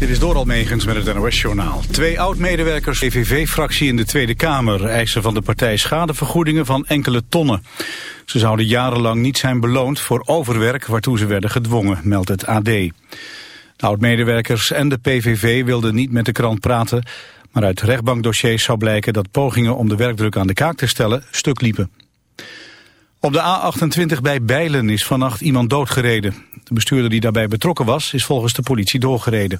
Dit is door Almegens met het NOS-journaal. Twee oud-medewerkers EVV-fractie in de Tweede Kamer... eisen van de partij schadevergoedingen van enkele tonnen. Ze zouden jarenlang niet zijn beloond voor overwerk... waartoe ze werden gedwongen, meldt het AD. De oud-medewerkers en de PVV wilden niet met de krant praten... maar uit rechtbankdossiers zou blijken dat pogingen om de werkdruk aan de kaak te stellen... stuk liepen. Op de A28 bij Bijlen is vannacht iemand doodgereden. De bestuurder die daarbij betrokken was, is volgens de politie doorgereden.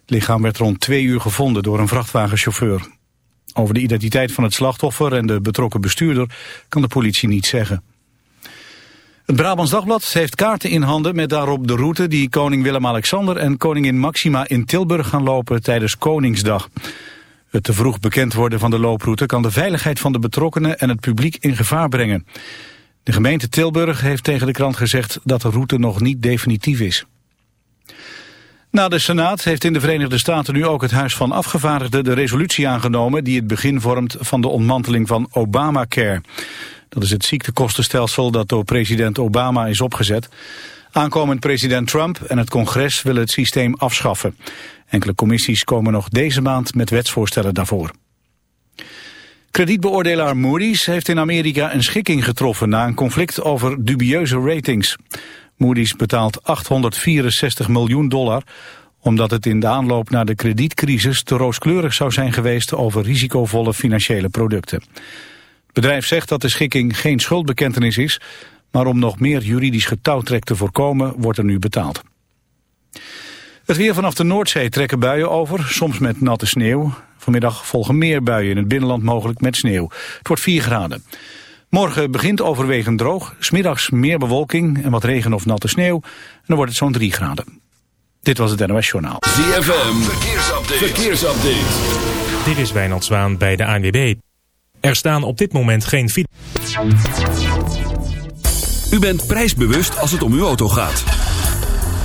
Het lichaam werd rond twee uur gevonden door een vrachtwagenchauffeur. Over de identiteit van het slachtoffer en de betrokken bestuurder kan de politie niet zeggen. Het Brabants Dagblad heeft kaarten in handen met daarop de route die koning Willem-Alexander en koningin Maxima in Tilburg gaan lopen tijdens Koningsdag. Het te vroeg bekend worden van de looproute kan de veiligheid van de betrokkenen en het publiek in gevaar brengen. De gemeente Tilburg heeft tegen de krant gezegd dat de route nog niet definitief is. Na de Senaat heeft in de Verenigde Staten nu ook het Huis van Afgevaardigden de resolutie aangenomen die het begin vormt van de ontmanteling van Obamacare. Dat is het ziektekostenstelsel dat door president Obama is opgezet. Aankomend president Trump en het congres willen het systeem afschaffen. Enkele commissies komen nog deze maand met wetsvoorstellen daarvoor. Kredietbeoordelaar Moody's heeft in Amerika een schikking getroffen na een conflict over dubieuze ratings. Moody's betaalt 864 miljoen dollar omdat het in de aanloop naar de kredietcrisis te rooskleurig zou zijn geweest over risicovolle financiële producten. Het bedrijf zegt dat de schikking geen schuldbekentenis is, maar om nog meer juridisch getouwtrek te voorkomen wordt er nu betaald. Het weer vanaf de Noordzee trekken buien over, soms met natte sneeuw. Vanmiddag volgen meer buien in het binnenland mogelijk met sneeuw. Het wordt 4 graden. Morgen begint overwegend droog, smiddags meer bewolking en wat regen of natte sneeuw. En dan wordt het zo'n 3 graden. Dit was het NOS Journaal. ZFM, verkeersupdate. verkeersupdate. Dit is Wijnald Zwaan bij de ANWB. Er staan op dit moment geen fiets. U bent prijsbewust als het om uw auto gaat.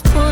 it's poor.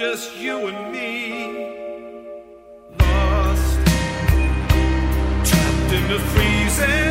just you and me, lost, trapped in the freezing.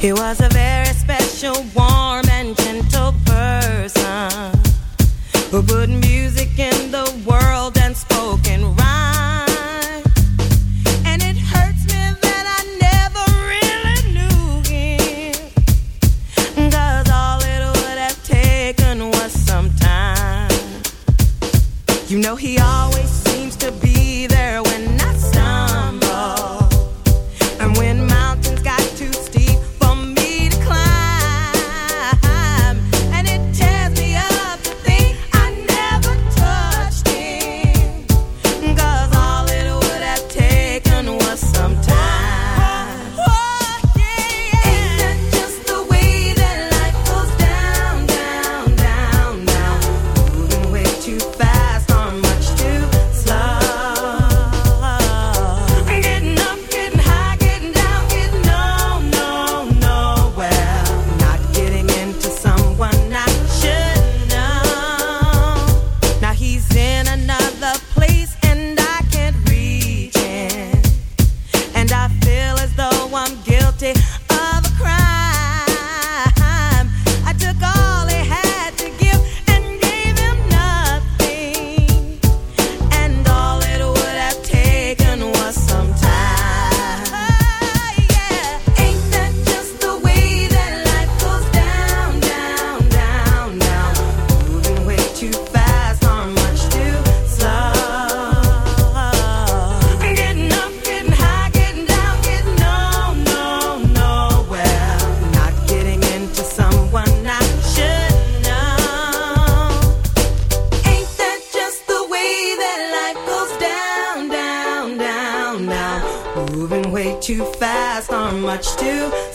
He was a very special, warm, and gentle person who put much to.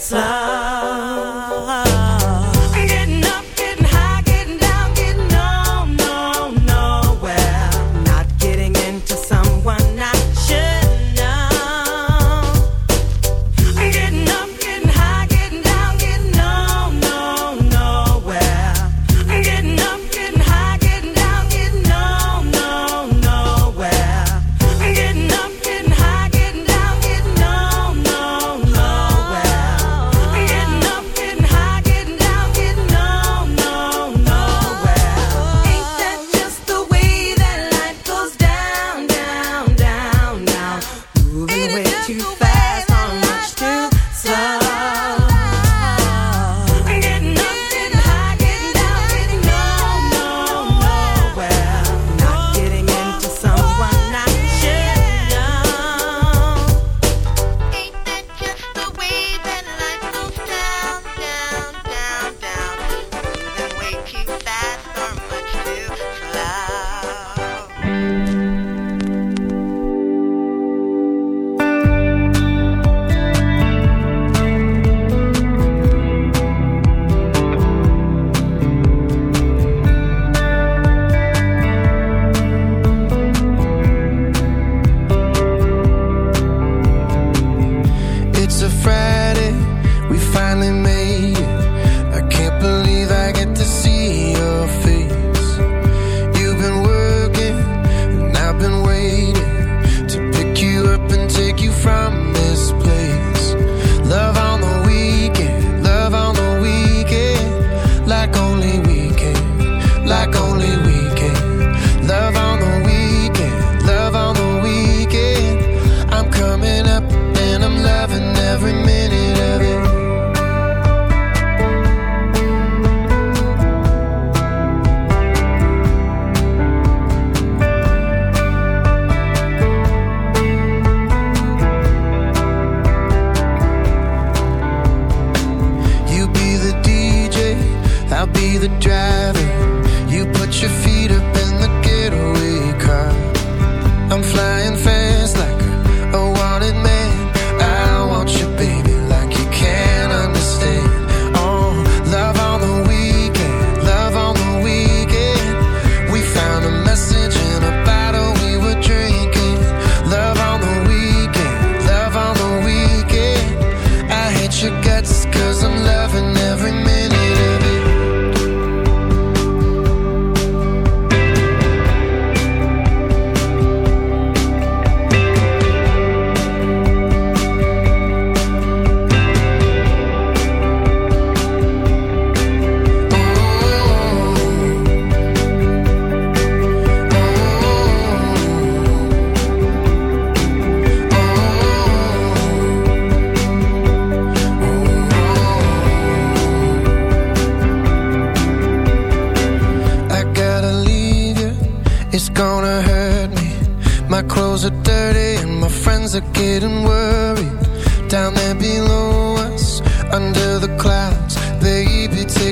take you from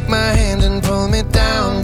take my hand and pull me down.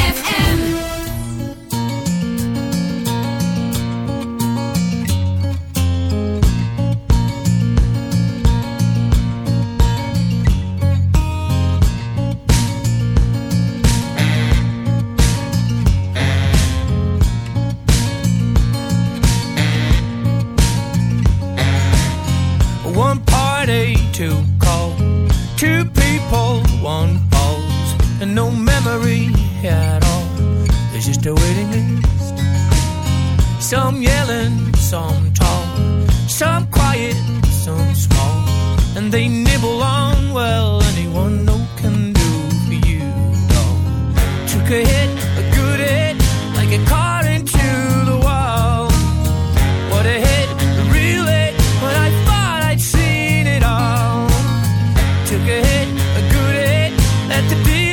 took a hit, a good hit, at the beat.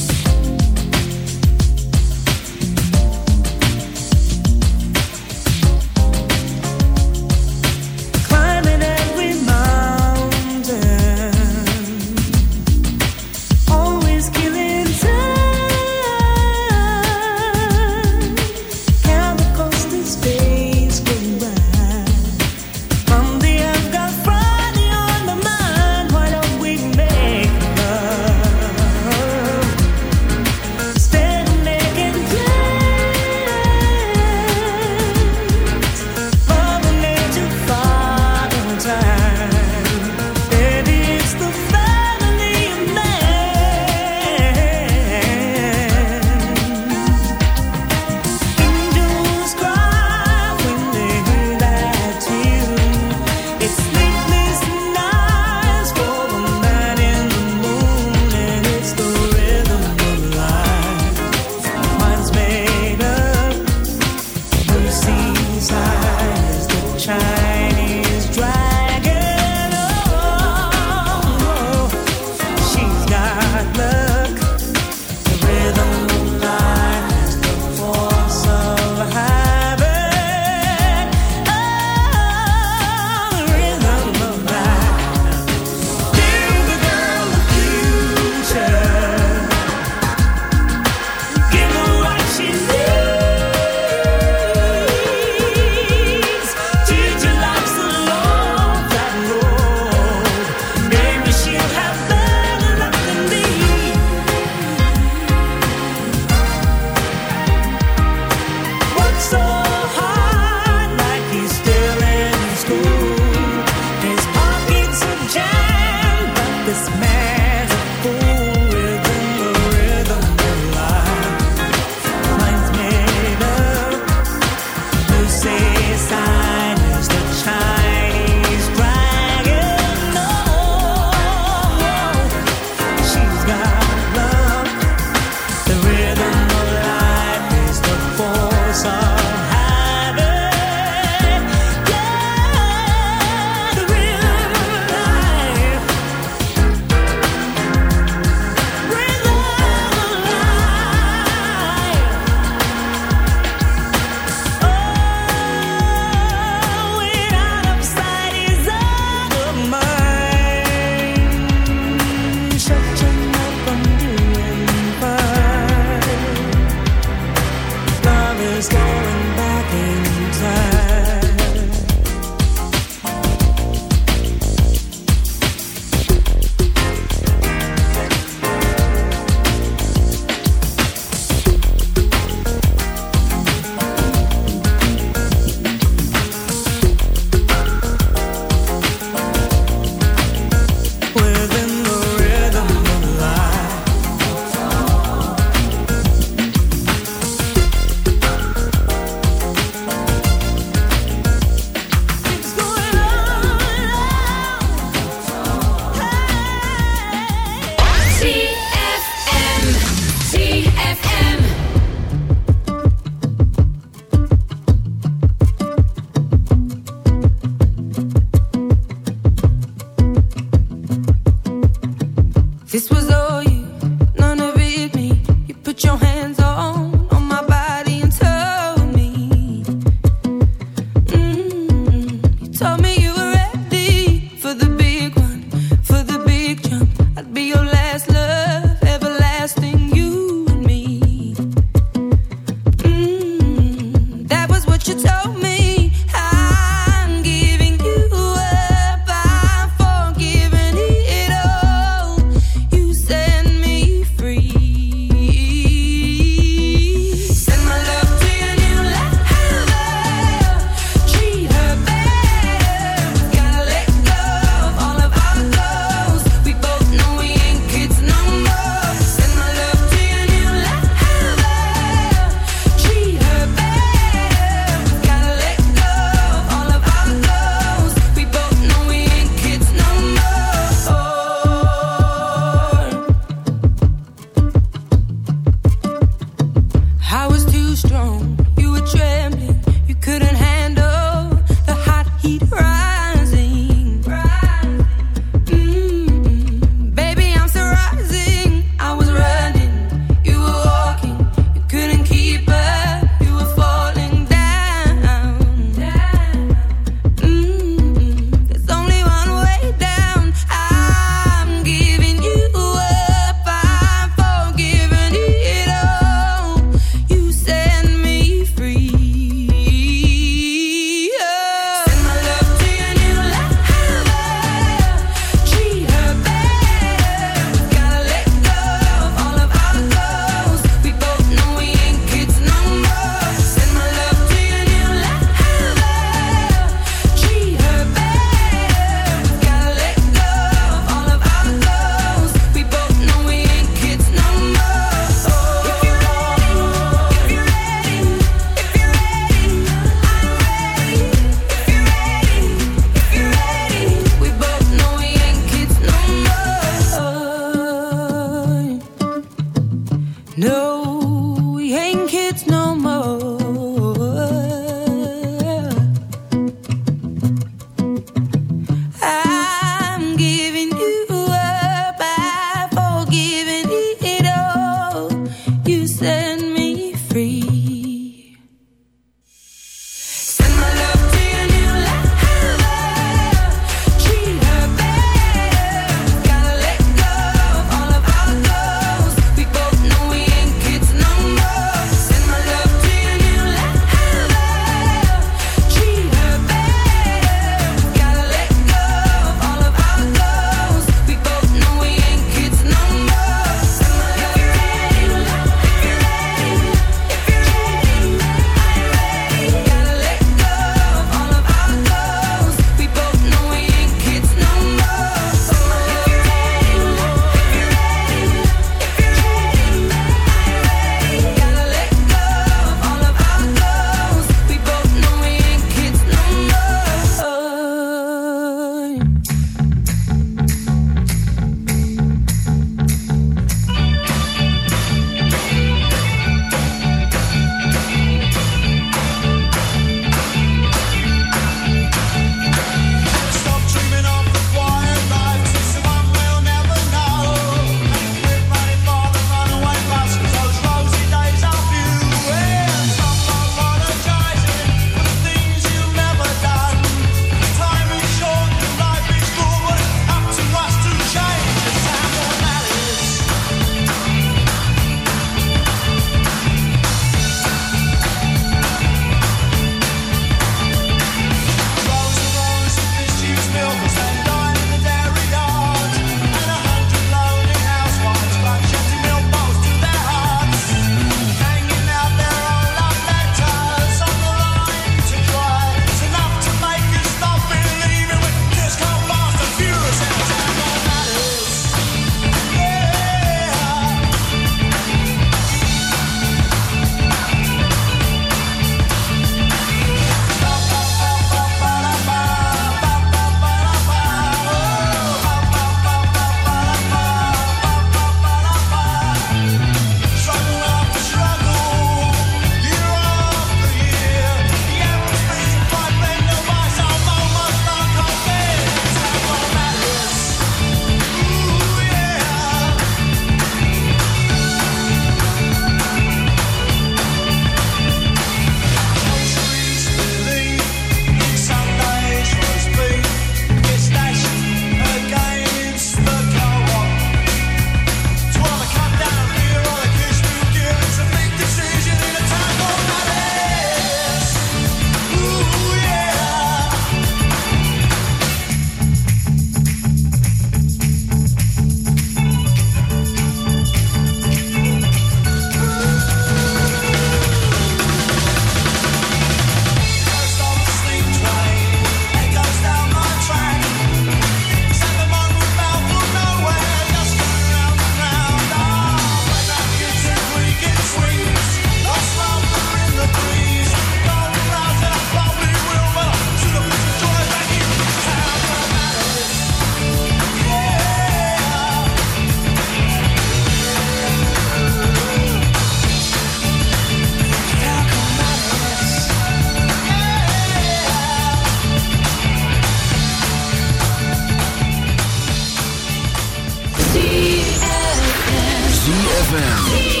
ZFM.